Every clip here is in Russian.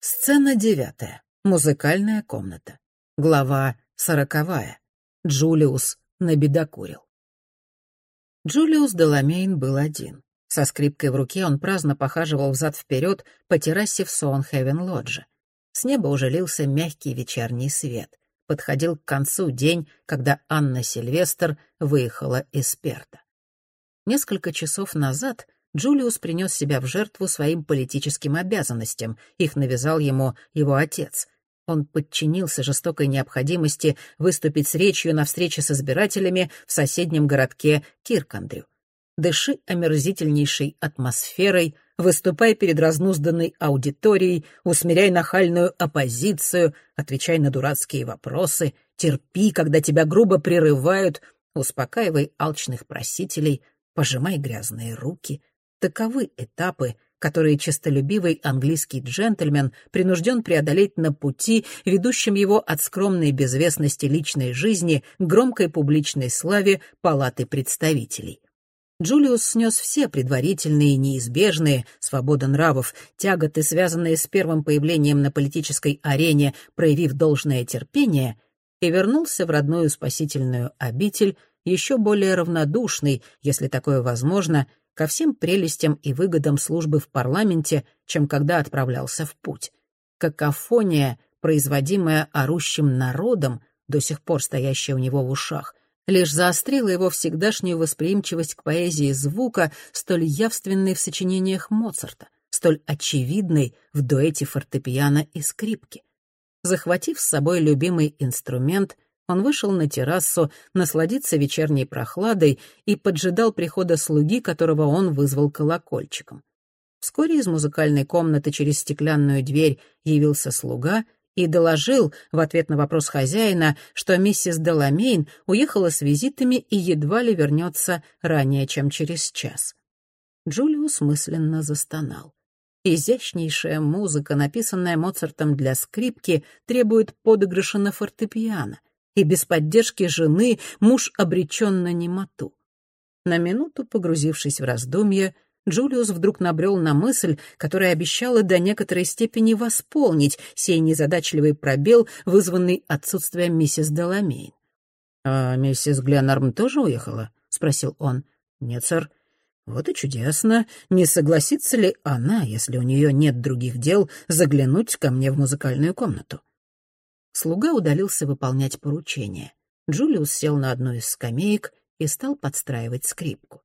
Сцена девятая. Музыкальная комната. Глава сороковая. Джулиус набедокурил. Джулиус Деламейн был один. Со скрипкой в руке он праздно похаживал взад-вперед по террасе в Соунхевен-лодже. С неба уже лился мягкий вечерний свет. Подходил к концу день, когда Анна Сильвестр выехала из Перта. Несколько часов назад Джулиус принес себя в жертву своим политическим обязанностям, их навязал ему его отец. Он подчинился жестокой необходимости выступить с речью на встрече с избирателями в соседнем городке Киркандрю. Дыши омерзительнейшей атмосферой, выступай перед разнузданной аудиторией, усмиряй нахальную оппозицию, отвечай на дурацкие вопросы, терпи, когда тебя грубо прерывают, успокаивай алчных просителей, пожимай грязные руки, Таковы этапы, которые честолюбивый английский джентльмен принужден преодолеть на пути, ведущем его от скромной безвестности личной жизни к громкой публичной славе палаты представителей. Джулиус снес все предварительные, неизбежные, свобода нравов, тяготы, связанные с первым появлением на политической арене, проявив должное терпение, и вернулся в родную спасительную обитель, еще более равнодушный, если такое возможно, ко всем прелестям и выгодам службы в парламенте, чем когда отправлялся в путь. Какофония, производимая орущим народом, до сих пор стоящая у него в ушах, лишь заострила его всегдашнюю восприимчивость к поэзии звука, столь явственной в сочинениях Моцарта, столь очевидной в дуэте фортепиано и скрипки. Захватив с собой любимый инструмент — он вышел на террасу насладиться вечерней прохладой и поджидал прихода слуги, которого он вызвал колокольчиком. Вскоре из музыкальной комнаты через стеклянную дверь явился слуга и доложил в ответ на вопрос хозяина, что миссис Деламейн уехала с визитами и едва ли вернется ранее, чем через час. Джулиус мысленно застонал. Изящнейшая музыка, написанная Моцартом для скрипки, требует подыгрыша на фортепиано и без поддержки жены муж обречен на немоту. На минуту погрузившись в раздумье, Джулиус вдруг набрел на мысль, которая обещала до некоторой степени восполнить сей незадачливый пробел, вызванный отсутствием миссис Деламейн. «А миссис Гленарм тоже уехала?» — спросил он. «Нет, сэр». «Вот и чудесно. Не согласится ли она, если у нее нет других дел, заглянуть ко мне в музыкальную комнату?» Слуга удалился выполнять поручение. Джулиус сел на одну из скамеек и стал подстраивать скрипку.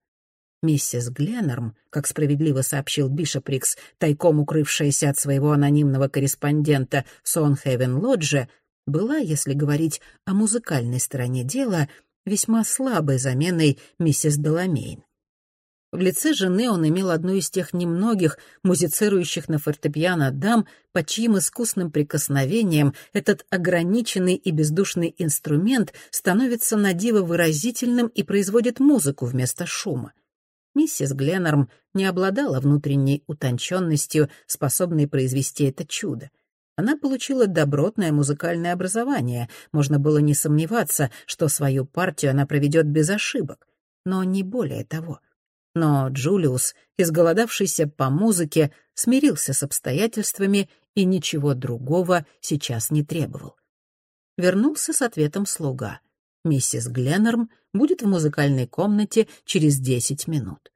Миссис Гленнерм, как справедливо сообщил Бишоприкс, тайком укрывшаяся от своего анонимного корреспондента в Сонхевен-Лодже, была, если говорить о музыкальной стороне дела, весьма слабой заменой миссис Деламейн. В лице жены он имел одну из тех немногих музицирующих на фортепиано дам, под чьим искусным прикосновением этот ограниченный и бездушный инструмент становится надиво выразительным и производит музыку вместо шума. Миссис Гленнорм не обладала внутренней утонченностью, способной произвести это чудо. Она получила добротное музыкальное образование, можно было не сомневаться, что свою партию она проведет без ошибок, но не более того — но Джулиус, изголодавшийся по музыке, смирился с обстоятельствами и ничего другого сейчас не требовал. Вернулся с ответом слуга. Миссис Гленнерм будет в музыкальной комнате через десять минут.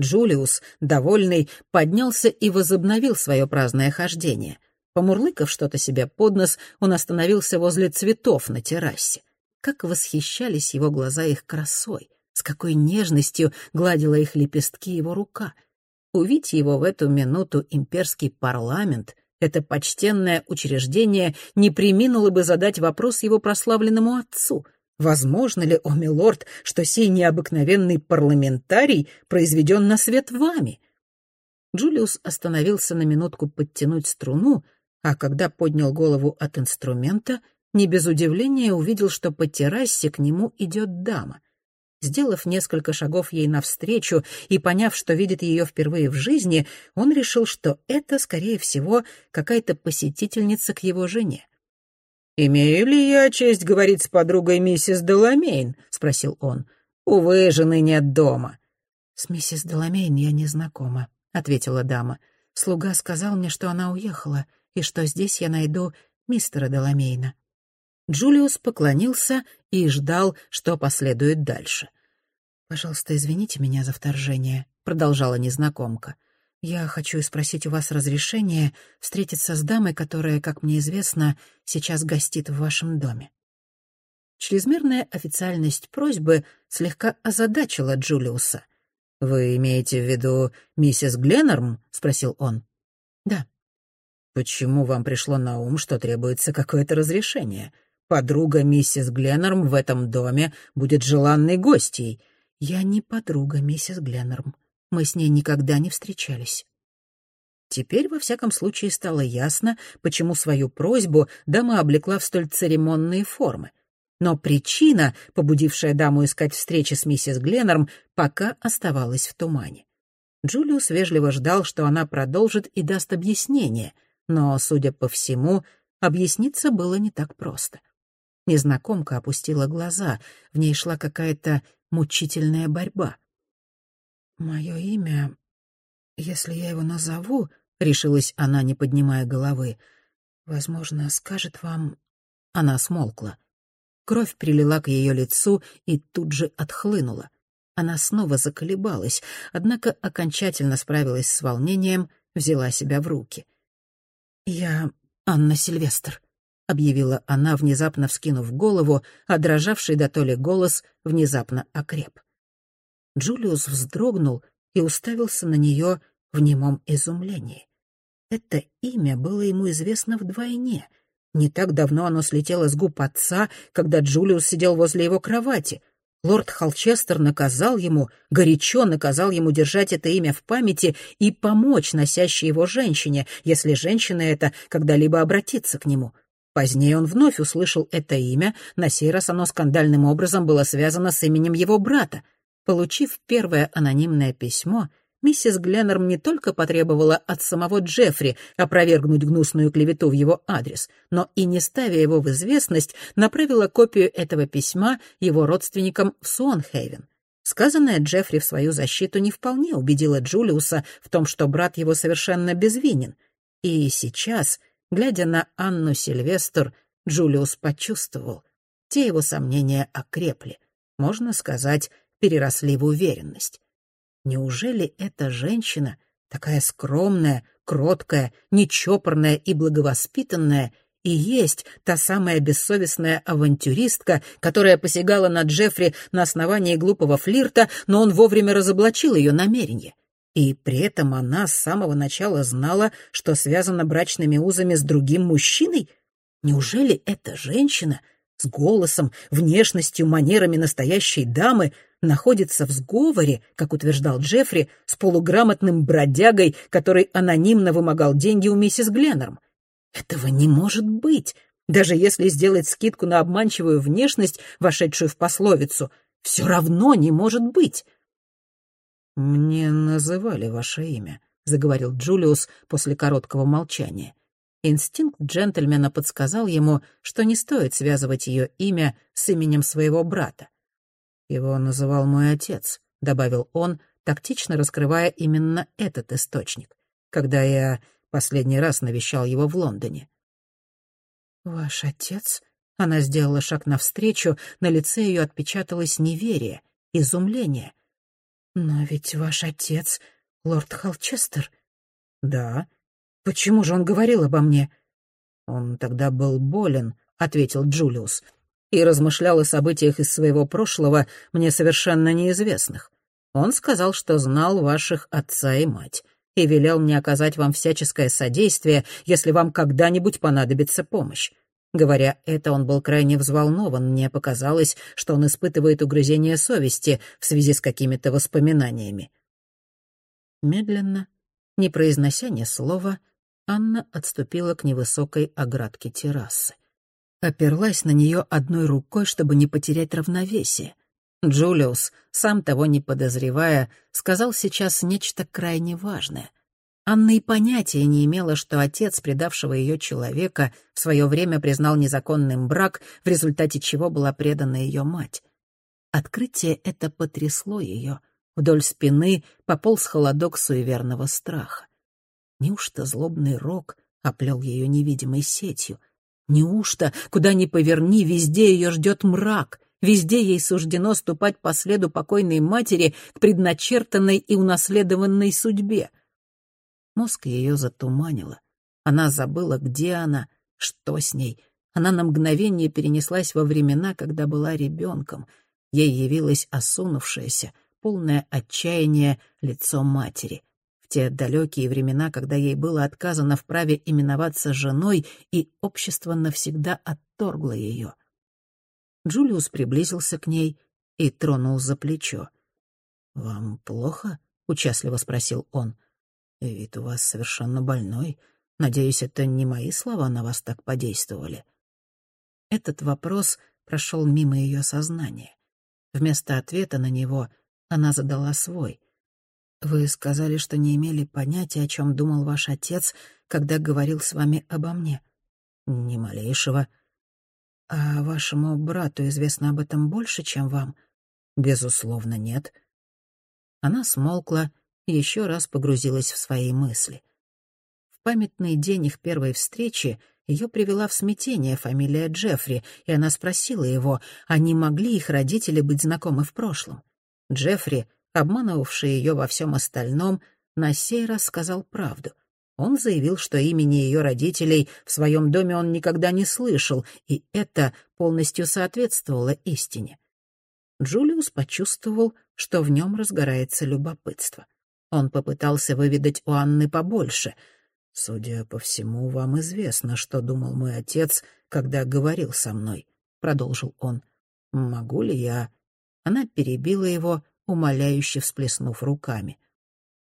Джулиус, довольный, поднялся и возобновил свое праздное хождение. Помурлыкав что-то себе под нос, он остановился возле цветов на террасе. Как восхищались его глаза их красой! С какой нежностью гладила их лепестки его рука. Увидеть его в эту минуту имперский парламент, это почтенное учреждение не приминуло бы задать вопрос его прославленному отцу. Возможно ли, о милорд, что сей необыкновенный парламентарий произведен на свет вами? Джулиус остановился на минутку подтянуть струну, а когда поднял голову от инструмента, не без удивления увидел, что по террасе к нему идет дама — Сделав несколько шагов ей навстречу и поняв, что видит ее впервые в жизни, он решил, что это, скорее всего, какая-то посетительница к его жене. «Имею ли я честь говорить с подругой миссис Деламейн?» — спросил он. «Увы, жены нет дома». «С миссис Деламейн я не знакома», — ответила дама. «Слуга сказал мне, что она уехала. и что здесь я найду мистера Деламейна. Джулиус поклонился и ждал, что последует дальше. «Пожалуйста, извините меня за вторжение», — продолжала незнакомка. «Я хочу спросить у вас разрешения встретиться с дамой, которая, как мне известно, сейчас гостит в вашем доме». Чрезмерная официальность просьбы слегка озадачила Джулиуса. «Вы имеете в виду миссис Гленнорм?» — спросил он. «Да». «Почему вам пришло на ум, что требуется какое-то разрешение? Подруга миссис Гленнорм в этом доме будет желанной гостьей». «Я не подруга миссис Гленнорм. Мы с ней никогда не встречались». Теперь, во всяком случае, стало ясно, почему свою просьбу дама облекла в столь церемонные формы. Но причина, побудившая даму искать встречи с миссис Гленнорм, пока оставалась в тумане. Джулиус вежливо ждал, что она продолжит и даст объяснение, но, судя по всему, объясниться было не так просто. Незнакомка опустила глаза, в ней шла какая-то мучительная борьба. «Мое имя, если я его назову, — решилась она, не поднимая головы, — возможно, скажет вам...» Она смолкла. Кровь прилила к ее лицу и тут же отхлынула. Она снова заколебалась, однако окончательно справилась с волнением, взяла себя в руки. «Я Анна Сильвестр», — объявила она, внезапно вскинув голову, а дрожавший до то ли голос внезапно окреп. Джулиус вздрогнул и уставился на нее в немом изумлении. Это имя было ему известно вдвойне — не так давно оно слетело с губ отца, когда Джулиус сидел возле его кровати. Лорд Холчестер наказал ему, горячо наказал ему держать это имя в памяти и помочь носящей его женщине, если женщина эта когда-либо обратится к нему. Позднее он вновь услышал это имя, на сей раз оно скандальным образом было связано с именем его брата. Получив первое анонимное письмо, миссис Гленнерм не только потребовала от самого Джеффри опровергнуть гнусную клевету в его адрес, но и, не ставя его в известность, направила копию этого письма его родственникам в Суонхейвен. Сказанное Джеффри в свою защиту не вполне убедило Джулиуса в том, что брат его совершенно безвинен. И сейчас, глядя на Анну Сильвестр, Джулиус почувствовал, те его сомнения окрепли, можно сказать, переросли в уверенность. Неужели эта женщина, такая скромная, кроткая, нечопорная и благовоспитанная, и есть та самая бессовестная авантюристка, которая посягала на Джеффри на основании глупого флирта, но он вовремя разоблачил ее намерение. И при этом она с самого начала знала, что связана брачными узами с другим мужчиной? Неужели эта женщина с голосом, внешностью, манерами настоящей дамы находится в сговоре, как утверждал Джеффри, с полуграмотным бродягой, который анонимно вымогал деньги у миссис Гленнерм. Этого не может быть, даже если сделать скидку на обманчивую внешность, вошедшую в пословицу. Все равно не может быть. «Мне называли ваше имя», — заговорил Джулиус после короткого молчания. Инстинкт джентльмена подсказал ему, что не стоит связывать ее имя с именем своего брата. «Его называл мой отец», — добавил он, тактично раскрывая именно этот источник, когда я последний раз навещал его в Лондоне. «Ваш отец?» Она сделала шаг навстречу, на лице ее отпечаталось неверие, изумление. «Но ведь ваш отец — лорд Холчестер?» «Да», Почему же он говорил обо мне?» «Он тогда был болен», — ответил Джулиус, «и размышлял о событиях из своего прошлого, мне совершенно неизвестных. Он сказал, что знал ваших отца и мать, и велел мне оказать вам всяческое содействие, если вам когда-нибудь понадобится помощь. Говоря это, он был крайне взволнован. Мне показалось, что он испытывает угрызение совести в связи с какими-то воспоминаниями. Медленно, не произнося ни слова, Анна отступила к невысокой оградке террасы. Оперлась на нее одной рукой, чтобы не потерять равновесие. Джулиус, сам того не подозревая, сказал сейчас нечто крайне важное. Анна и понятия не имела, что отец предавшего ее человека в свое время признал незаконным брак, в результате чего была предана ее мать. Открытие это потрясло ее. Вдоль спины пополз холодок суеверного страха. Неужто злобный рок оплел ее невидимой сетью. Неужто, куда ни поверни, везде ее ждет мрак, везде ей суждено ступать по следу покойной матери к предначертанной и унаследованной судьбе? Мозг ее затуманило. Она забыла, где она, что с ней. Она на мгновение перенеслась во времена, когда была ребенком. Ей явилось осунувшееся, полное отчаяние лицо матери. В те далекие времена, когда ей было отказано в праве именоваться женой, и общество навсегда отторгло ее. Джулиус приблизился к ней и тронул за плечо. «Вам плохо?» — участливо спросил он. «Вид у вас совершенно больной. Надеюсь, это не мои слова на вас так подействовали». Этот вопрос прошел мимо ее сознания. Вместо ответа на него она задала свой. «Вы сказали, что не имели понятия, о чем думал ваш отец, когда говорил с вами обо мне». «Ни малейшего». «А вашему брату известно об этом больше, чем вам?» «Безусловно, нет». Она смолкла и еще раз погрузилась в свои мысли. В памятный день их первой встречи ее привела в смятение фамилия Джеффри, и она спросила его, а не могли их родители быть знакомы в прошлом. Джеффри, обманывавший ее во всем остальном, на сей раз сказал правду. Он заявил, что имени ее родителей в своем доме он никогда не слышал, и это полностью соответствовало истине. Джулиус почувствовал, что в нем разгорается любопытство. Он попытался выведать у Анны побольше — «Судя по всему, вам известно, что думал мой отец, когда говорил со мной», — продолжил он. «Могу ли я...» Она перебила его, умоляюще всплеснув руками.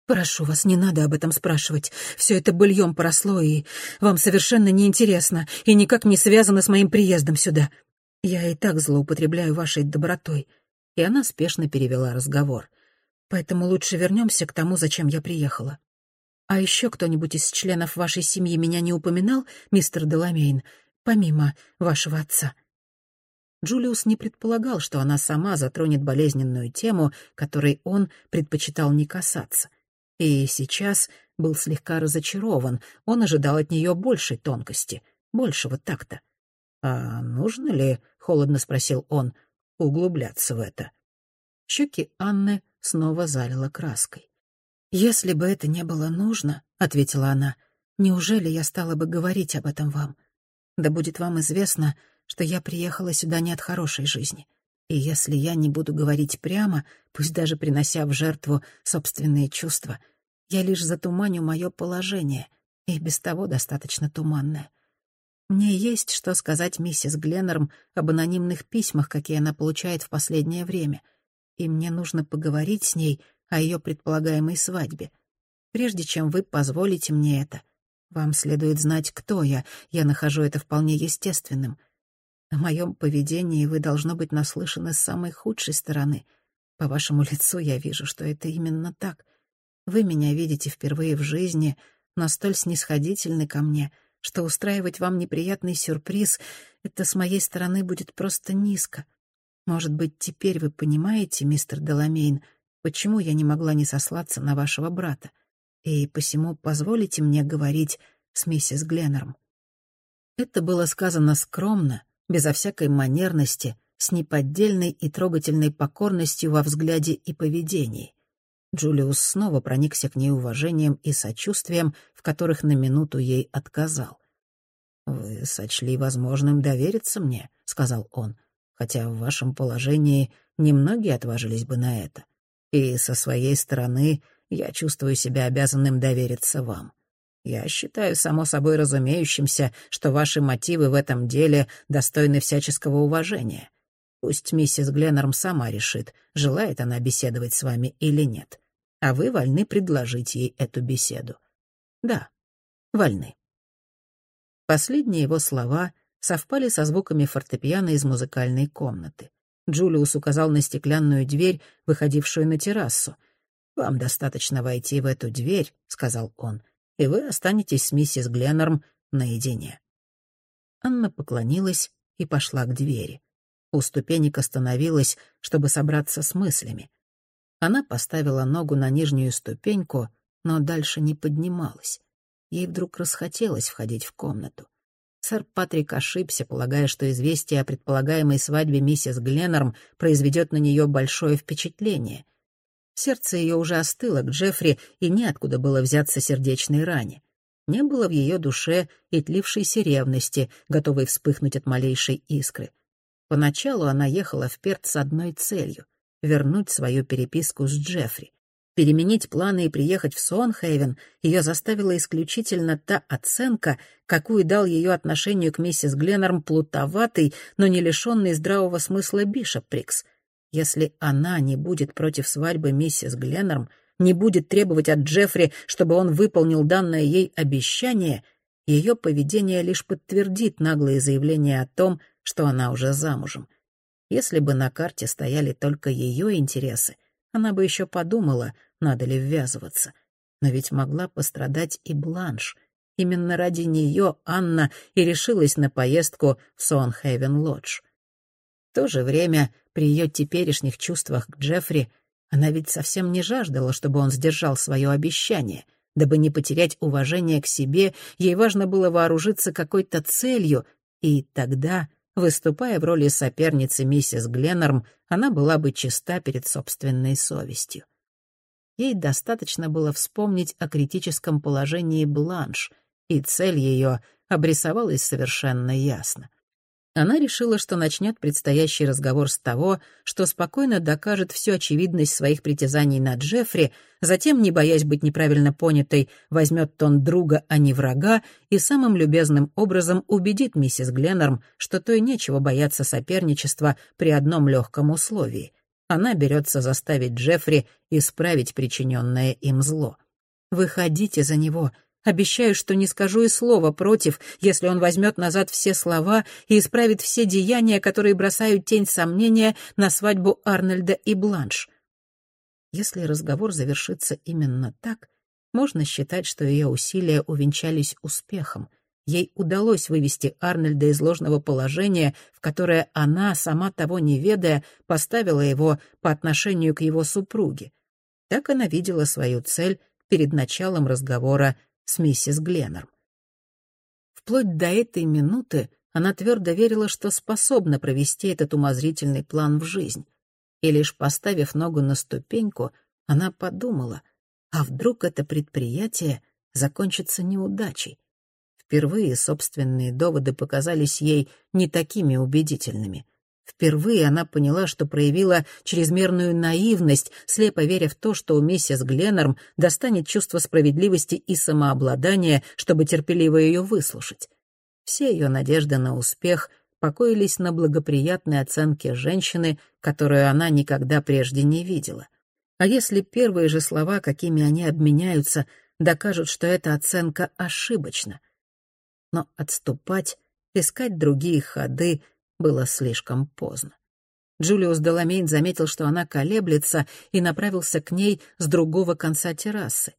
«Прошу вас, не надо об этом спрашивать. Все это быльем поросло, и вам совершенно неинтересно, и никак не связано с моим приездом сюда. Я и так злоупотребляю вашей добротой». И она спешно перевела разговор. «Поэтому лучше вернемся к тому, зачем я приехала. А еще кто-нибудь из членов вашей семьи меня не упоминал, мистер Деламейн, помимо вашего отца?» Джулиус не предполагал, что она сама затронет болезненную тему, которой он предпочитал не касаться. И сейчас был слегка разочарован, он ожидал от нее большей тонкости, большего такта. «А нужно ли, — холодно спросил он, — углубляться в это?» Щеки Анны снова залила краской. «Если бы это не было нужно, — ответила она, — неужели я стала бы говорить об этом вам? Да будет вам известно, что я приехала сюда не от хорошей жизни. И если я не буду говорить прямо, пусть даже принося в жертву собственные чувства, я лишь затуманю мое положение, и без того достаточно туманное. Мне есть что сказать миссис Гленнерм об анонимных письмах, какие она получает в последнее время, и мне нужно поговорить с ней — о ее предполагаемой свадьбе. Прежде чем вы позволите мне это, вам следует знать, кто я. Я нахожу это вполне естественным. О моем поведении вы, должно быть, наслышаны с самой худшей стороны. По вашему лицу я вижу, что это именно так. Вы меня видите впервые в жизни, но столь снисходительны ко мне, что устраивать вам неприятный сюрприз — это с моей стороны будет просто низко. Может быть, теперь вы понимаете, мистер Деламейн, почему я не могла не сослаться на вашего брата, и посему позволите мне говорить с миссис Гленнером». Это было сказано скромно, безо всякой манерности, с неподдельной и трогательной покорностью во взгляде и поведении. Джулиус снова проникся к ней уважением и сочувствием, в которых на минуту ей отказал. «Вы сочли возможным довериться мне», — сказал он, «хотя в вашем положении немногие отважились бы на это. И со своей стороны я чувствую себя обязанным довериться вам. Я считаю само собой разумеющимся, что ваши мотивы в этом деле достойны всяческого уважения. Пусть миссис Гленнерм сама решит, желает она беседовать с вами или нет. А вы вольны предложить ей эту беседу. Да, вольны. Последние его слова совпали со звуками фортепиано из музыкальной комнаты. Джулиус указал на стеклянную дверь, выходившую на террасу. «Вам достаточно войти в эту дверь», — сказал он, «и вы останетесь с миссис Гленнерм наедине». Анна поклонилась и пошла к двери. У ступенек остановилась, чтобы собраться с мыслями. Она поставила ногу на нижнюю ступеньку, но дальше не поднималась. Ей вдруг расхотелось входить в комнату. Сэр Патрик ошибся, полагая, что известие о предполагаемой свадьбе миссис Гленнерм произведет на нее большое впечатление. Сердце ее уже остыло к Джеффри, и неоткуда было взяться сердечной ране. Не было в ее душе и тлившейся ревности, готовой вспыхнуть от малейшей искры. Поначалу она ехала в Перт с одной целью — вернуть свою переписку с Джеффри. Переменить планы и приехать в Сонхейвен ее заставила исключительно та оценка, какую дал ее отношению к миссис Гленнерм плутоватый, но не лишенный здравого смысла Бишоп Прикс. Если она не будет против свадьбы миссис Гленнерм, не будет требовать от Джеффри, чтобы он выполнил данное ей обещание, ее поведение лишь подтвердит наглые заявления о том, что она уже замужем. Если бы на карте стояли только ее интересы, она бы еще подумала, надо ли ввязываться. Но ведь могла пострадать и Бланш. Именно ради нее Анна и решилась на поездку в Сонхейвен-Лодж. В то же время, при ее теперешних чувствах к Джеффри, она ведь совсем не жаждала, чтобы он сдержал свое обещание. Дабы не потерять уважение к себе, ей важно было вооружиться какой-то целью, и тогда Выступая в роли соперницы миссис Гленнорм, она была бы чиста перед собственной совестью. Ей достаточно было вспомнить о критическом положении Бланш, и цель ее обрисовалась совершенно ясно. Она решила, что начнет предстоящий разговор с того, что спокойно докажет всю очевидность своих притязаний на Джеффри, затем, не боясь быть неправильно понятой, возьмет тон друга, а не врага, и самым любезным образом убедит миссис Гленнерм, что то и нечего бояться соперничества при одном легком условии. Она берется заставить Джеффри исправить причиненное им зло. «Выходите за него», Обещаю, что не скажу и слова против, если он возьмет назад все слова и исправит все деяния, которые бросают тень сомнения на свадьбу Арнольда и Бланш. Если разговор завершится именно так, можно считать, что ее усилия увенчались успехом. Ей удалось вывести Арнольда из ложного положения, в которое она, сама того не ведая, поставила его по отношению к его супруге. Так она видела свою цель перед началом разговора с миссис Гленнерм. Вплоть до этой минуты она твердо верила, что способна провести этот умозрительный план в жизнь. И лишь поставив ногу на ступеньку, она подумала, а вдруг это предприятие закончится неудачей? Впервые собственные доводы показались ей не такими убедительными. Впервые она поняла, что проявила чрезмерную наивность, слепо веря в то, что у миссис Гленнерм достанет чувство справедливости и самообладания, чтобы терпеливо ее выслушать. Все ее надежды на успех покоились на благоприятной оценке женщины, которую она никогда прежде не видела. А если первые же слова, какими они обменяются, докажут, что эта оценка ошибочна? Но отступать, искать другие ходы — было слишком поздно. Джулиус Деламейн заметил, что она колеблется, и направился к ней с другого конца террасы.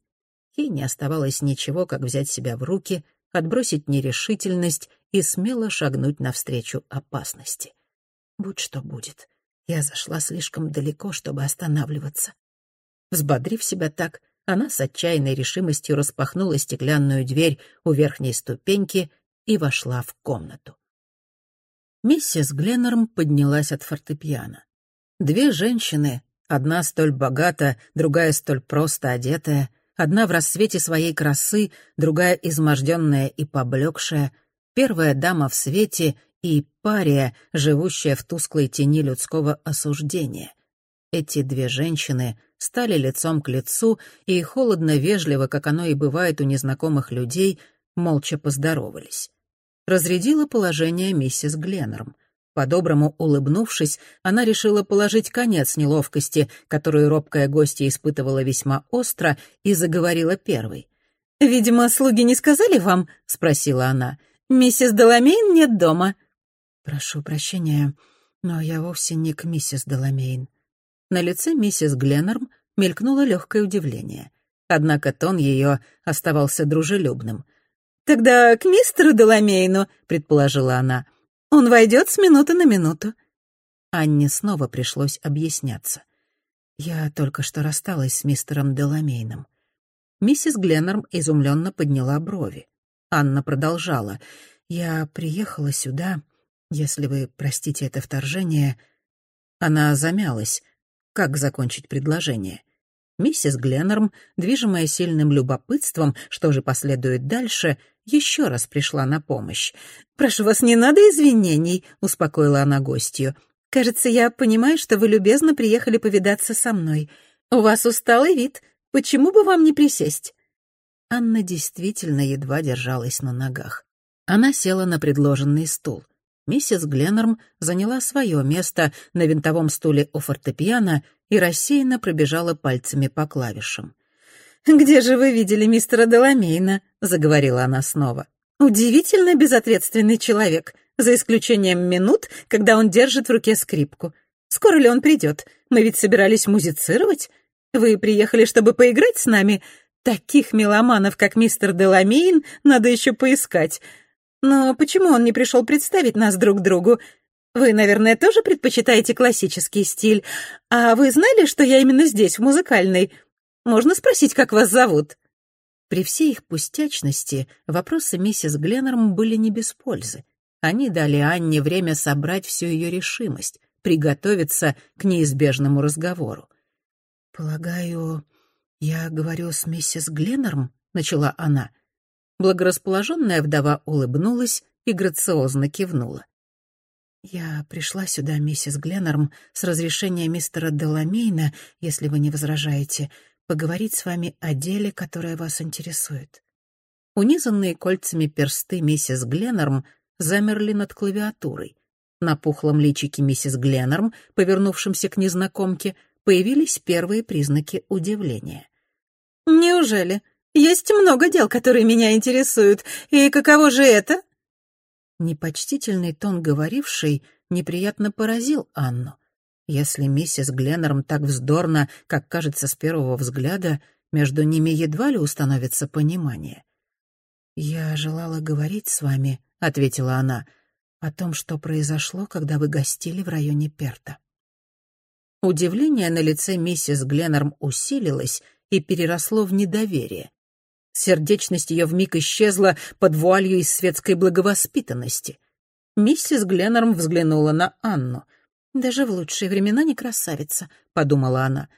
Ей не оставалось ничего, как взять себя в руки, отбросить нерешительность и смело шагнуть навстречу опасности. Будь что будет, я зашла слишком далеко, чтобы останавливаться. Взбодрив себя так, она с отчаянной решимостью распахнула стеклянную дверь у верхней ступеньки и вошла в комнату. Миссис Гленнерм поднялась от фортепиано. Две женщины, одна столь богата, другая столь просто одетая, одна в рассвете своей красы, другая изможденная и поблекшая, первая дама в свете и пария, живущая в тусклой тени людского осуждения. Эти две женщины стали лицом к лицу и холодно-вежливо, как оно и бывает у незнакомых людей, молча поздоровались разрядила положение миссис Гленнерм. По-доброму улыбнувшись, она решила положить конец неловкости, которую робкая гостья испытывала весьма остро, и заговорила первой. «Видимо, слуги не сказали вам?» — спросила она. «Миссис Деламейн нет дома». «Прошу прощения, но я вовсе не к миссис Деламейн». На лице миссис Гленнерм мелькнуло легкое удивление. Однако тон ее оставался дружелюбным — «Тогда к мистеру Деламейну», — предположила она. «Он войдет с минуты на минуту». Анне снова пришлось объясняться. «Я только что рассталась с мистером Деламейном». Миссис Гленнерм изумленно подняла брови. Анна продолжала. «Я приехала сюда, если вы простите это вторжение...» Она замялась. Как закончить предложение? Миссис Гленнерм, движимая сильным любопытством, что же последует дальше, еще раз пришла на помощь. «Прошу вас, не надо извинений», — успокоила она гостью. «Кажется, я понимаю, что вы любезно приехали повидаться со мной. У вас усталый вид. Почему бы вам не присесть?» Анна действительно едва держалась на ногах. Она села на предложенный стул. Миссис Гленнерм заняла свое место на винтовом стуле у фортепиано и рассеянно пробежала пальцами по клавишам. «Где же вы видели мистера Деламейна?» — заговорила она снова. «Удивительно безответственный человек, за исключением минут, когда он держит в руке скрипку. Скоро ли он придет? Мы ведь собирались музицировать. Вы приехали, чтобы поиграть с нами? Таких меломанов, как мистер Деламейн, надо еще поискать. Но почему он не пришел представить нас друг другу? Вы, наверное, тоже предпочитаете классический стиль. А вы знали, что я именно здесь, в музыкальной? Можно спросить, как вас зовут?» При всей их пустячности вопросы миссис Гленнерм были не без пользы. Они дали Анне время собрать всю ее решимость, приготовиться к неизбежному разговору. «Полагаю, я говорю с миссис Гленнерм?» — начала она. Благорасположенная вдова улыбнулась и грациозно кивнула. «Я пришла сюда, миссис Гленнерм, с разрешения мистера Деламейна, если вы не возражаете, поговорить с вами о деле, которое вас интересует». Унизанные кольцами персты миссис Гленнерм замерли над клавиатурой. На пухлом личике миссис Гленнерм, повернувшемся к незнакомке, появились первые признаки удивления. «Неужели? Есть много дел, которые меня интересуют. И каково же это?» Непочтительный тон говорившей неприятно поразил Анну. Если миссис Гленнерм так вздорна, как кажется с первого взгляда, между ними едва ли установится понимание. «Я желала говорить с вами», — ответила она, — «о том, что произошло, когда вы гостили в районе Перта». Удивление на лице миссис Гленнерм усилилось и переросло в недоверие. Сердечность ее вмиг исчезла под вуалью из светской благовоспитанности. Миссис Гленнерм взглянула на Анну. «Даже в лучшие времена не красавица», — подумала она.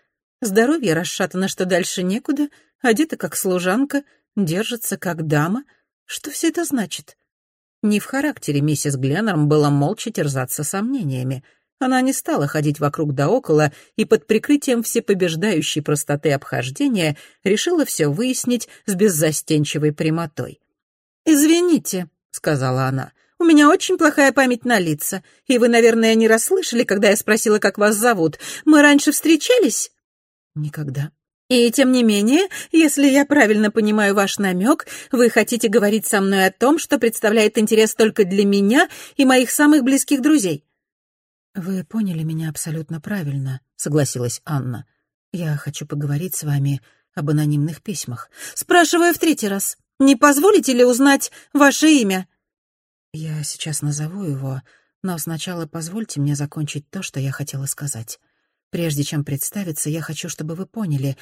«Здоровье расшатано, что дальше некуда, одета как служанка, держится как дама. Что все это значит?» Не в характере миссис Гленнерм было молча терзаться сомнениями — она не стала ходить вокруг да около и под прикрытием всепобеждающей простоты обхождения решила все выяснить с беззастенчивой прямотой. «Извините», — сказала она, — «у меня очень плохая память на лица, и вы, наверное, не расслышали, когда я спросила, как вас зовут. Мы раньше встречались?» «Никогда», и тем не менее, если я правильно понимаю ваш намек, вы хотите говорить со мной о том, что представляет интерес только для меня и моих самых близких друзей. «Вы поняли меня абсолютно правильно», — согласилась Анна. «Я хочу поговорить с вами об анонимных письмах». «Спрашиваю в третий раз. Не позволите ли узнать ваше имя?» «Я сейчас назову его, но сначала позвольте мне закончить то, что я хотела сказать. Прежде чем представиться, я хочу, чтобы вы поняли,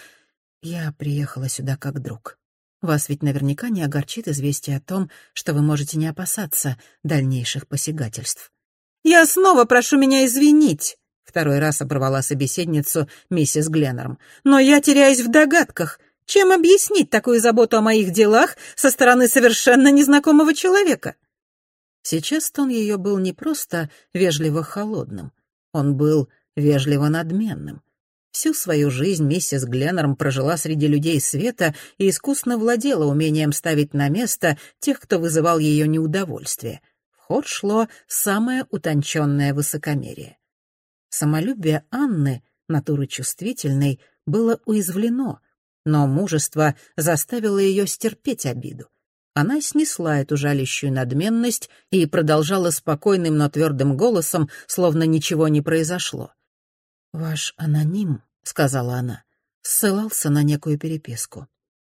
я приехала сюда как друг. Вас ведь наверняка не огорчит известие о том, что вы можете не опасаться дальнейших посягательств. «Я снова прошу меня извинить», — второй раз оборвала собеседницу миссис Гленнерм. «Но я теряюсь в догадках. Чем объяснить такую заботу о моих делах со стороны совершенно незнакомого человека?» Сейчас тон ее был не просто вежливо холодным, он был вежливо надменным. Всю свою жизнь миссис Гленнерм прожила среди людей света и искусно владела умением ставить на место тех, кто вызывал ее неудовольствие — ход шло самое утонченное высокомерие. Самолюбие Анны, натуры чувствительной, было уязвлено, но мужество заставило ее стерпеть обиду. Она снесла эту жалящую надменность и продолжала спокойным, но твердым голосом, словно ничего не произошло. «Ваш аноним», — сказала она, — ссылался на некую переписку.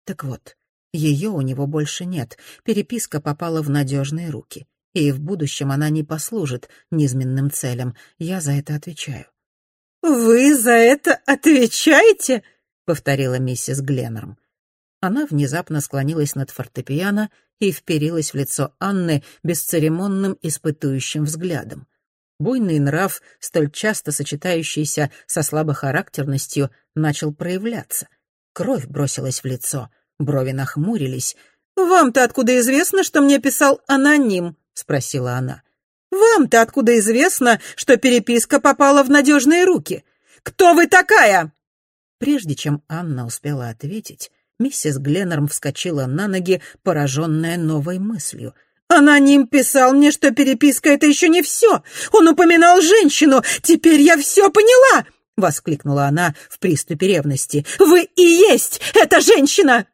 Так вот, ее у него больше нет, переписка попала в надежные руки и в будущем она не послужит низменным целям. Я за это отвечаю». «Вы за это отвечаете?» — повторила миссис Гленнерм. Она внезапно склонилась над фортепиано и вперилась в лицо Анны бесцеремонным испытующим взглядом. Буйный нрав, столь часто сочетающийся со слабохарактерностью, начал проявляться. Кровь бросилась в лицо, брови нахмурились. «Вам-то откуда известно, что мне писал аноним?» — спросила она. «Вам-то откуда известно, что переписка попала в надежные руки? Кто вы такая?» Прежде чем Анна успела ответить, миссис Гленнерм вскочила на ноги, пораженная новой мыслью. «Аноним писал мне, что переписка — это еще не все! Он упоминал женщину! Теперь я все поняла!» — воскликнула она в приступе ревности. «Вы и есть эта женщина!»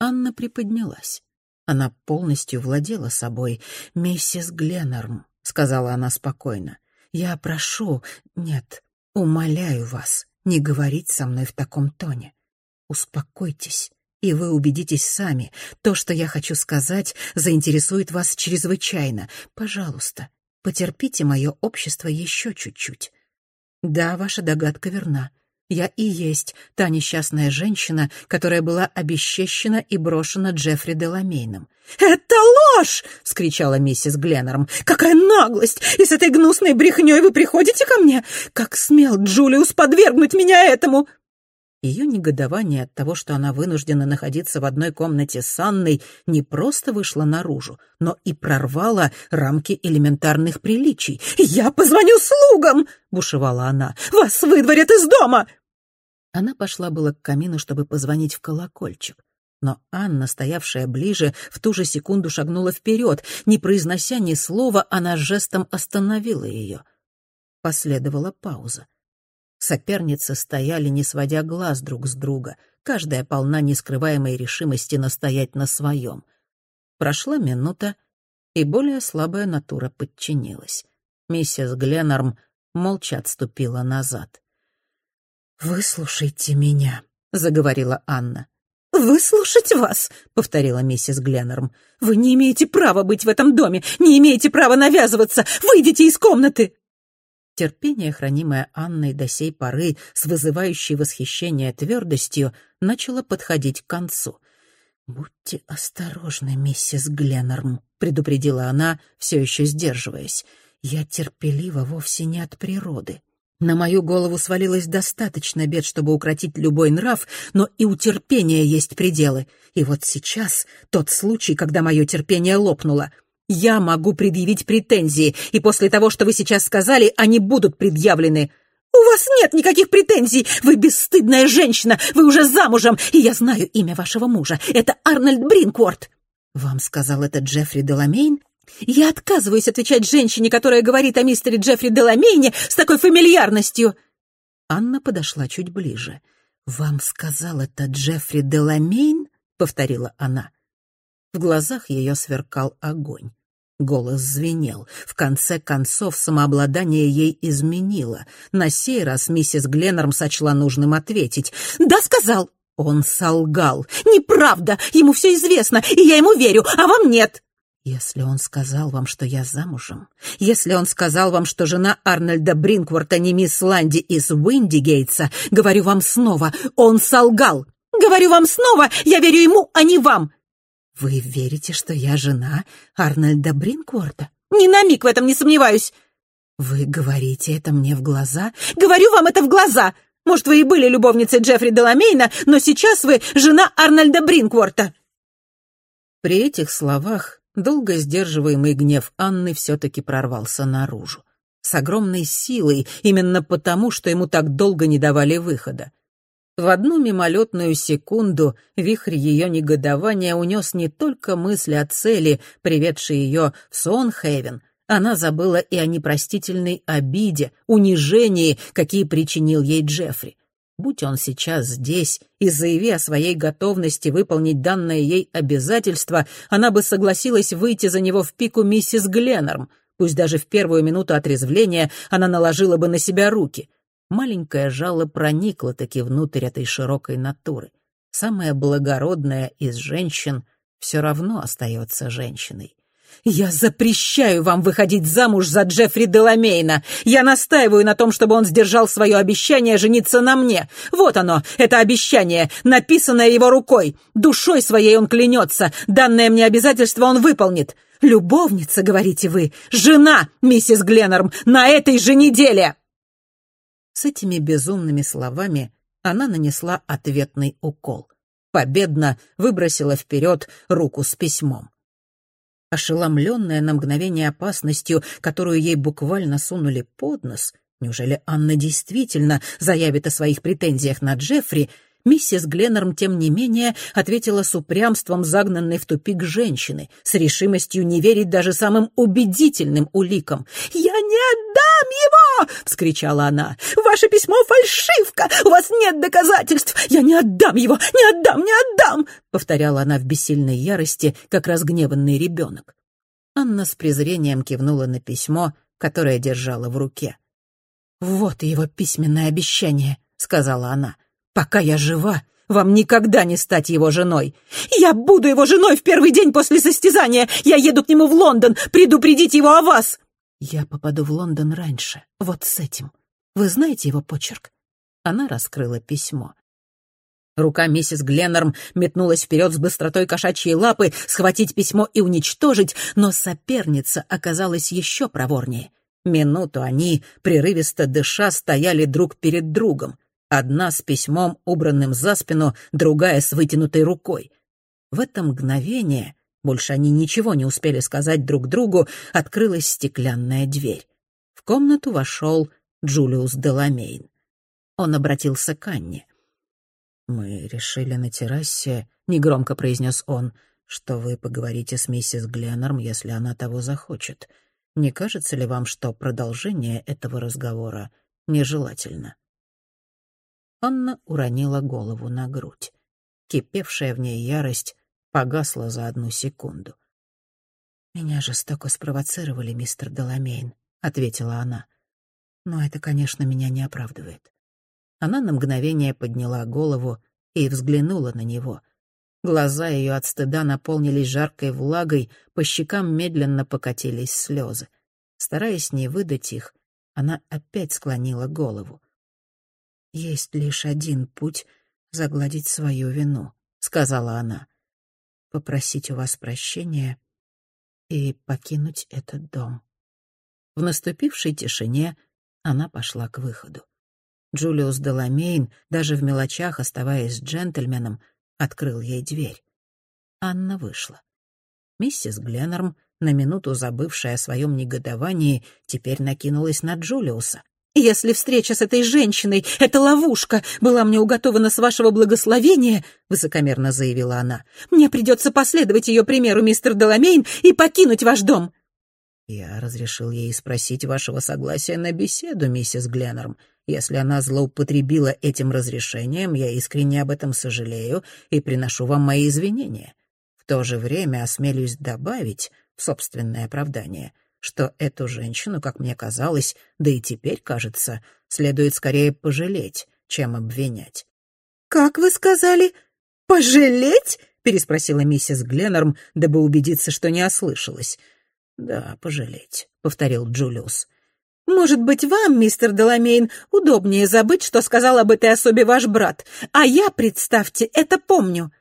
Анна приподнялась. Она полностью владела собой. «Миссис Гленнерм», — сказала она спокойно, — «я прошу, нет, умоляю вас, не говорить со мной в таком тоне. Успокойтесь, и вы убедитесь сами. То, что я хочу сказать, заинтересует вас чрезвычайно. Пожалуйста, потерпите мое общество еще чуть-чуть. Да, ваша догадка верна. Я и есть та несчастная женщина, которая была обесчещена и брошена Джеффри Деламейном. «Это ложь!» — скричала миссис Гленнерм. «Какая наглость! И с этой гнусной брехней вы приходите ко мне? Как смел Джулиус подвергнуть меня этому!» Ее негодование от того, что она вынуждена находиться в одной комнате с Анной, не просто вышло наружу, но и прорвало рамки элементарных приличий. «Я позвоню слугам!» — бушевала она. «Вас выдворят из дома!» Она пошла было к камину, чтобы позвонить в колокольчик. Но Анна, стоявшая ближе, в ту же секунду шагнула вперед. Не произнося ни слова, она жестом остановила ее. Последовала пауза. Соперницы стояли, не сводя глаз друг с друга, каждая полна нескрываемой решимости настоять на своем. Прошла минута, и более слабая натура подчинилась. Миссис Гленнорм молча отступила назад. «Выслушайте меня», — заговорила Анна. «Выслушать вас», — повторила миссис Гленнорм. «Вы не имеете права быть в этом доме, не имеете права навязываться. Выйдите из комнаты!» Терпение, хранимое Анной до сей поры с вызывающей восхищение твердостью, начало подходить к концу. «Будьте осторожны, миссис Гленнерм», — предупредила она, все еще сдерживаясь. «Я терпелива вовсе не от природы. На мою голову свалилось достаточно бед, чтобы укротить любой нрав, но и у терпения есть пределы. И вот сейчас тот случай, когда мое терпение лопнуло — я могу предъявить претензии, и после того, что вы сейчас сказали, они будут предъявлены. У вас нет никаких претензий. Вы бесстыдная женщина. Вы уже замужем, и я знаю имя вашего мужа. Это Арнольд Бринкворт. Вам сказал это Джеффри Деламейн? Я отказываюсь отвечать женщине, которая говорит о мистере Джеффри Деламейне с такой фамильярностью. Анна подошла чуть ближе. «Вам сказал это Джеффри Деламейн?» — повторила она. В глазах ее сверкал огонь. Голос звенел. В конце концов, самообладание ей изменило. На сей раз миссис Гленнерм сочла нужным ответить. «Да, сказал!» Он солгал. «Неправда! Ему все известно, и я ему верю, а вам нет!» «Если он сказал вам, что я замужем, если он сказал вам, что жена Арнольда Бринкворта не мисс Ланди из Уиндигейтса, говорю вам снова, он солгал! Говорю вам снова, я верю ему, а не вам! «Вы верите, что я жена Арнольда Бринкворта?» «Ни на миг в этом не сомневаюсь!» «Вы говорите это мне в глаза?» «Говорю вам это в глаза! Может, вы и были любовницей Джеффри Деламейна, но сейчас вы жена Арнольда Бринкворта!» При этих словах долго сдерживаемый гнев Анны все-таки прорвался наружу. С огромной силой, именно потому, что ему так долго не давали выхода. В одну мимолетную секунду вихрь ее негодования унес не только мысли о цели, приведшей ее в Сонхейвен, она забыла и о непростительной обиде, унижении, какие причинил ей Джеффри. Будь он сейчас здесь и заяви о своей готовности выполнить данное ей обязательство, она бы согласилась выйти за него в пику миссис Гленнерм. Пусть даже в первую минуту отрезвления она наложила бы на себя руки маленькое жало проникло таки внутрь этой широкой натуры. Самая благородная из женщин все равно остается женщиной. «Я запрещаю вам выходить замуж за Джеффри Деламейна. Я настаиваю на том, чтобы он сдержал свое обещание жениться на мне. Вот оно, это обещание, написанное его рукой. Душой своей он клянется. Данное мне обязательство он выполнит. Любовница, говорите вы, жена, миссис Гленнорм, на этой же неделе!» С этими безумными словами она нанесла ответный укол. Победно выбросила вперед руку с письмом. Ошеломленная на мгновение опасностью, которую ей буквально сунули под нос, неужели Анна действительно заявит о своих претензиях на Джеффри, Миссис Гленнерм, тем не менее, ответила с упрямством загнанной в тупик женщины, с решимостью не верить даже самым убедительным уликам. «Я не отдам его!» — вскричала она. «Ваше письмо — фальшивка! У вас нет доказательств! Я не отдам его! Не отдам! Не отдам!» — повторяла она в бессильной ярости, как разгневанный ребенок. Анна с презрением кивнула на письмо, которое держала в руке. «Вот его письменное обещание», — сказала она. Пока я жива, вам никогда не стать его женой. Я буду его женой в первый день после состязания. Я еду к нему в Лондон предупредить его о вас. Я попаду в Лондон раньше, вот с этим. Вы знаете его почерк? Она раскрыла письмо. Рука миссис Гленнорм метнулась вперед с быстротой кошачьей лапы, схватить письмо и уничтожить, но соперница оказалась еще проворнее. Минуту они, прерывисто дыша, стояли друг перед другом. Одна с письмом, убранным за спину, другая с вытянутой рукой. В это мгновение, больше они ничего не успели сказать друг другу, открылась стеклянная дверь. В комнату вошел Джулиус Деламейн. Он обратился к Анне. «Мы решили на террасе», — негромко произнес он, «что вы поговорите с миссис Гленнерм, если она того захочет. Не кажется ли вам, что продолжение этого разговора нежелательно?» Анна уронила голову на грудь. Кипевшая в ней ярость погасла за одну секунду. «Меня жестоко спровоцировали, мистер Деламейн», — ответила она. «Но это, конечно, меня не оправдывает». Она на мгновение подняла голову и взглянула на него. Глаза ее от стыда наполнились жаркой влагой, по щекам медленно покатились слезы. Стараясь не выдать их, она опять склонила голову. «Есть лишь один путь загладить свою вину», — сказала она. «Попросить у вас прощения и покинуть этот дом». В наступившей тишине она пошла к выходу. Джулиус Деламейн, даже в мелочах оставаясь джентльменом, открыл ей дверь. Анна вышла. Миссис Гленнорм, на минуту забывшая о своем негодовании, теперь накинулась на Джулиуса. Если встреча с этой женщиной — это ловушка, была мне уготована с вашего благословения, — высокомерно заявила она, — мне придется последовать ее примеру, мистер Деламейн, и покинуть ваш дом. Я разрешил ей спросить вашего согласия на беседу, миссис Гленнерм. Если она злоупотребила этим разрешением, я искренне об этом сожалею и приношу вам мои извинения. В то же время осмелюсь добавить в собственное оправдание — что эту женщину, как мне казалось, да и теперь кажется, следует скорее пожалеть, чем обвинять. «Как вы сказали? Пожалеть?» — переспросила миссис Гленнорм, дабы убедиться, что не ослышалась. «Да, пожалеть», — повторил Джулиус. «Может быть, вам, мистер Деламейн, удобнее забыть, что сказал об этой особе ваш брат, а я, представьте, это помню».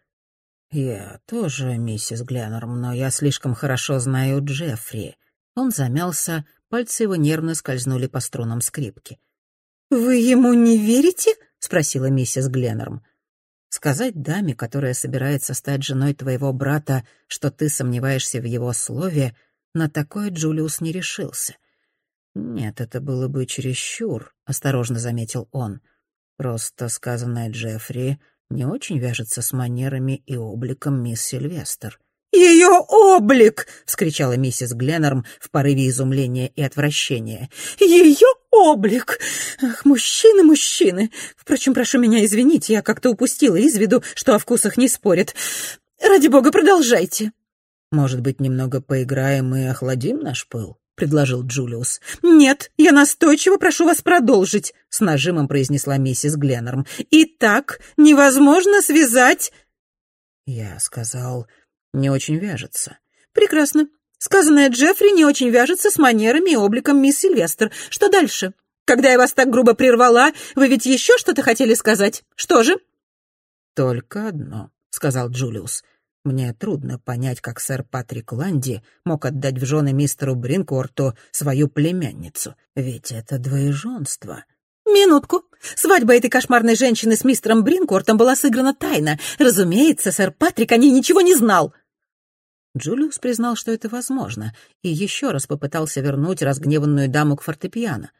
«Я тоже, миссис Гленнорм, но я слишком хорошо знаю Джеффри. Он замялся, пальцы его нервно скользнули по струнам скрипки. «Вы ему не верите?» — спросила миссис Гленнерм. «Сказать даме, которая собирается стать женой твоего брата, что ты сомневаешься в его слове, на такое Джулиус не решился». «Нет, это было бы чересчур», — осторожно заметил он. «Просто сказанное Джеффри не очень вяжется с манерами и обликом мисс Сильвестр. «Ее облик!» — вскричала миссис Гленнерм в порыве изумления и отвращения. «Ее облик! Ах, мужчины, мужчины! Впрочем, прошу меня извинить, я как-то упустила из виду, что о вкусах не спорят. Ради бога, продолжайте!» «Может быть, немного поиграем и охладим наш пыл?» — предложил Джулиус. «Нет, я настойчиво прошу вас продолжить», — с нажимом произнесла миссис Гленнерм. «И так невозможно связать...» Я сказал, не очень вяжется. Прекрасно. Сказанное Джеффри не очень вяжется с манерами и обликом мисс Сильвестр. Что дальше? Когда я вас так грубо прервала, вы ведь еще что-то хотели сказать? Что же?» «Только одно», — сказал Джулиус. «Мне трудно понять, как сэр Патрик Ланди мог отдать в жены мистеру Бринкорту свою племянницу. Ведь это двоеженство». «Минутку. Свадьба этой кошмарной женщины с мистером Бринкортом была сыграна тайно. Разумеется, сэр Патрик о ней ничего не знал». Джулиус признал, что это возможно, и еще раз попытался вернуть разгневанную даму к фортепиано.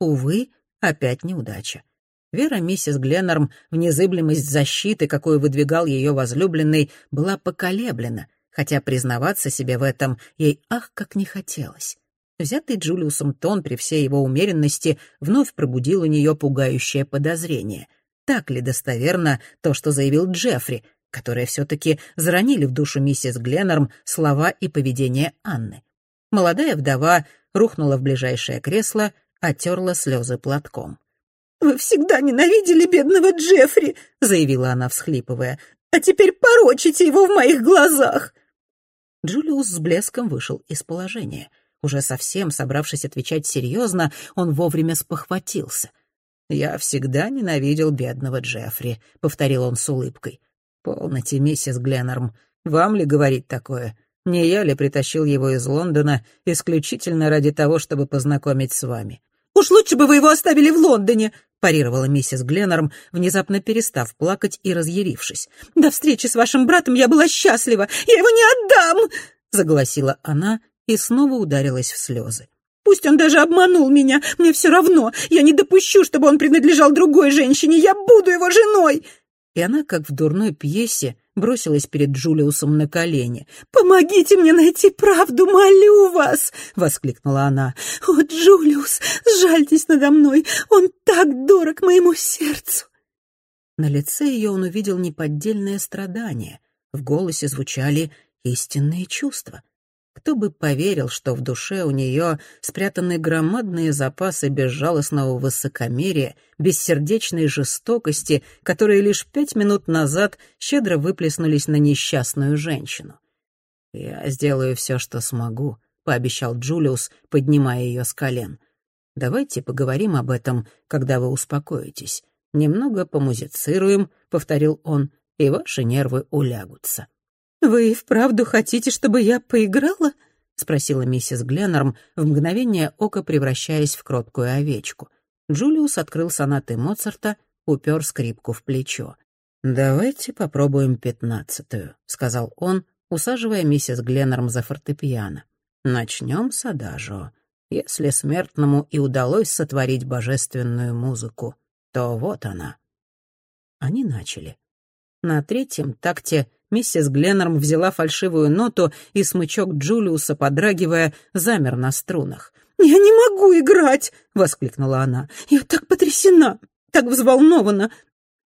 Увы, опять неудача. Вера миссис Гленнорм в незыблемость защиты, какую выдвигал ее возлюбленный, была поколеблена, хотя признаваться себе в этом ей ах как не хотелось. Взятый Джулиусом тон при всей его умеренности вновь пробудил у нее пугающее подозрение. Так ли достоверно то, что заявил Джеффри, которые все-таки заронили в душу миссис Гленнорм слова и поведение Анны? Молодая вдова рухнула в ближайшее кресло, отерла слезы платком. «Вы всегда ненавидели бедного Джеффри», — заявила она, всхлипывая. «А теперь порочите его в моих глазах». Джулиус с блеском вышел из положения — уже совсем собравшись отвечать серьезно, он вовремя спохватился. «Я всегда ненавидел бедного Джеффри», — повторил он с улыбкой. «Полноте, миссис Гленнорм, вам ли говорить такое? Не я ли притащил его из Лондона исключительно ради того, чтобы познакомить с вами?» «Уж лучше бы вы его оставили в Лондоне», — парировала миссис Гленнорм, внезапно перестав плакать и разъярившись. «До встречи с вашим братом я была счастлива. Я его не отдам!» — загласила она и снова ударилась в слезы. «Пусть он даже обманул меня, мне все равно. Я не допущу, чтобы он принадлежал другой женщине. Я буду его женой!» И она, как в дурной пьесе, бросилась перед Джулиусом на колени. «Помогите мне найти правду, молю вас!» — воскликнула она. «О, Джулиус, сжальтесь надо мной, он так дорог моему сердцу!» На лице ее он увидел неподдельное страдание. В голосе звучали истинные чувства. Кто бы поверил, что в душе у нее спрятаны громадные запасы безжалостного высокомерия, бессердечной жестокости, которые лишь пять минут назад щедро выплеснулись на несчастную женщину. «Я сделаю все, что смогу», — пообещал Джулиус, поднимая ее с колен. «Давайте поговорим об этом, когда вы успокоитесь. Немного помузицируем», — повторил он, — «и ваши нервы улягутся». «Вы вправду хотите, чтобы я поиграла?» — спросила миссис Гленнорм, в мгновение ока превращаясь в кроткую овечку. Джулиус открыл сонаты Моцарта, упер скрипку в плечо. «Давайте попробуем пятнадцатую», — сказал он, усаживая миссис Гленнорм за фортепиано. «Начнем с адажио. Если смертному и удалось сотворить божественную музыку, то вот она». Они начали. На третьем такте Миссис Гленнорм взяла фальшивую ноту, и смычок Джулиуса, подрагивая, замер на струнах. «Я не могу играть!» — воскликнула она. «Я так потрясена, так взволнована.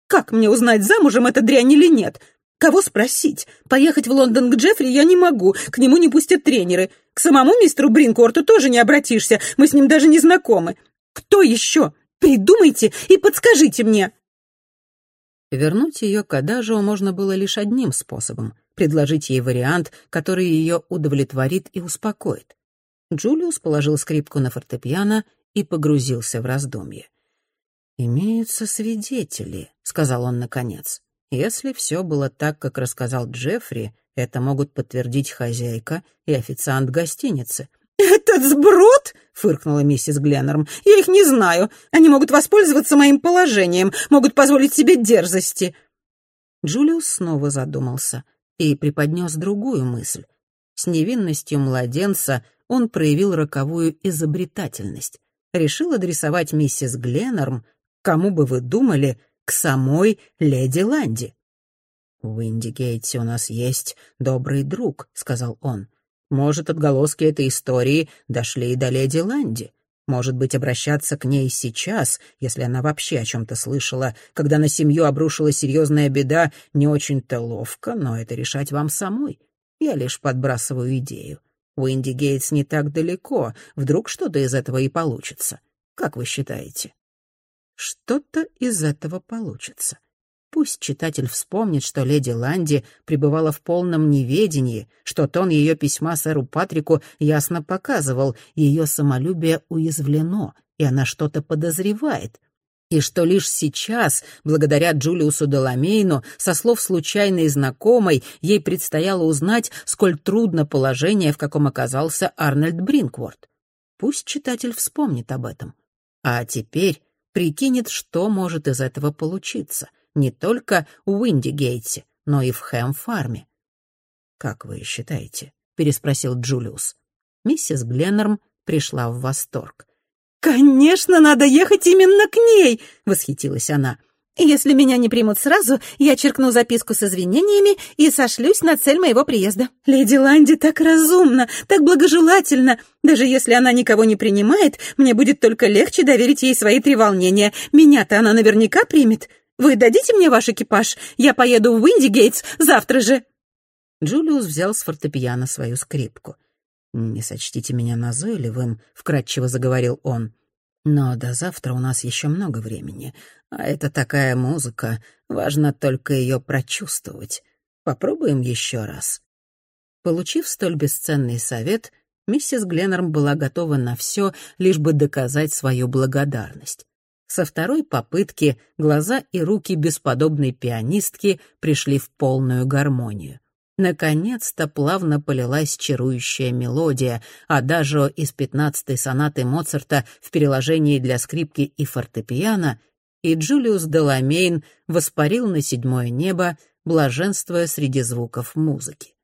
Как мне узнать, замужем эта дрянь или нет? Кого спросить? Поехать в Лондон к Джеффри я не могу, к нему не пустят тренеры. К самому мистеру Бринкорту тоже не обратишься, мы с ним даже не знакомы. Кто еще? Придумайте и подскажите мне!» Вернуть ее к Адажио можно было лишь одним способом — предложить ей вариант, который ее удовлетворит и успокоит. Джулиус положил скрипку на фортепиано и погрузился в раздумье. «Имеются свидетели», — сказал он наконец. «Если все было так, как рассказал Джеффри, это могут подтвердить хозяйка и официант гостиницы. «Этот сброд?» — фыркнула миссис Гленнерм. «Я их не знаю. Они могут воспользоваться моим положением, могут позволить себе дерзости». Джулиус снова задумался и преподнес другую мысль. С невинностью младенца он проявил роковую изобретательность. Решил адресовать миссис Гленнерм, кому бы вы думали, к самой леди Ланди. «В Индигейте у нас есть добрый друг», — сказал он. Может, отголоски этой истории дошли и до леди Ланди. Может быть, обращаться к ней сейчас, если она вообще о чем-то слышала, когда на семью обрушилась серьезная беда, не очень-то ловко, но это решать вам самой. Я лишь подбрасываю идею. Уинди Гейтс не так далеко, вдруг что-то из этого и получится. Как вы считаете? Что-то из этого получится. Пусть читатель вспомнит, что леди Ланди пребывала в полном неведении, что тон ее письма сэру Патрику ясно показывал, ее самолюбие уязвлено, и она что-то подозревает, и что лишь сейчас, благодаря Джулиусу Деламейну, со слов случайной знакомой, ей предстояло узнать, сколь трудно положение, в каком оказался Арнольд Бринкворт. Пусть читатель вспомнит об этом. А теперь прикинет, что может из этого получиться не только в Уиндигейтсе, но и в Хэм-фарме. «Как вы считаете?» — переспросил Джулиус. Миссис Гленнерм пришла в восторг. «Конечно, надо ехать именно к ней!» — восхитилась она. «Если меня не примут сразу, я черкну записку с извинениями и сошлюсь на цель моего приезда. Леди Ланди так разумна, так благожелательна. Даже если она никого не принимает, мне будет только легче доверить ей свои три волнения. Меня-то она наверняка примет. Вы дадите мне ваш экипаж? Я поеду в Уиндигейтс завтра же». Джулиус взял с фортепиано свою скрипку. «Не сочтите меня назойливым», — вкратчиво заговорил он. «Но до завтра у нас еще много времени, а это такая музыка, важно только ее прочувствовать. Попробуем еще раз». Получив столь бесценный совет, миссис Гленнерм была готова на все, лишь бы доказать свою благодарность. Со второй попытки глаза и руки бесподобной пианистки пришли в полную гармонию. Наконец-то плавно полилась чарующая мелодия, а даже из пятнадцатой сонаты Моцарта в переложении для скрипки и фортепиано, и Джулиус Деламейн воспарил на седьмое небо, блаженствуя среди звуков музыки.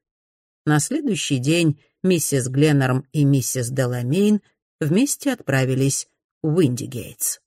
На следующий день миссис Гленнерм и миссис Деламейн вместе отправились в Уиндигейтс.